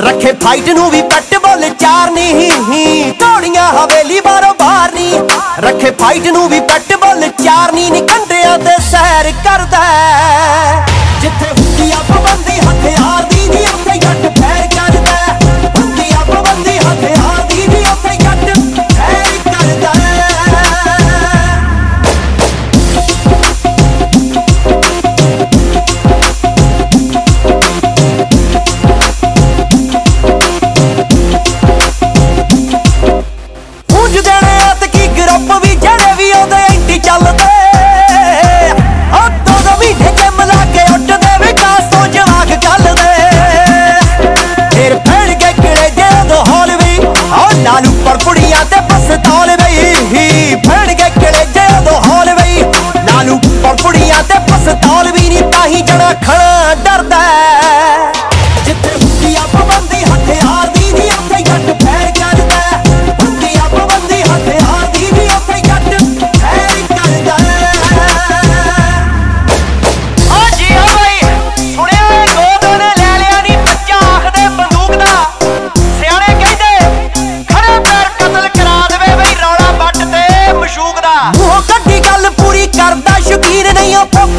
ਰੱਖੇ ਫਾਈਟ ਨੂੰ ਵੀ ਪੱਟ ਬੋਲ ਚਾਰ ਨਹੀਂ ਤੋੜੀਆਂ ਹਵੇਲੀ ਬਾਰੋ ਬਾਰ ਨਹੀਂ। ਰੱਖੇ ਫਾਈਟ ਨੂੰ ਵੀ ਪੱਟ ਬੋਲ ਚਾਰ ਨਹੀਂ, ਨਿਕੰਡਿਆਂ ਤੇ ਸਹਿਰ ਕਰਦਾ ਦੇਣੇ ਹੱਥ ਕੀ ਗਰੱਪ ਵੀ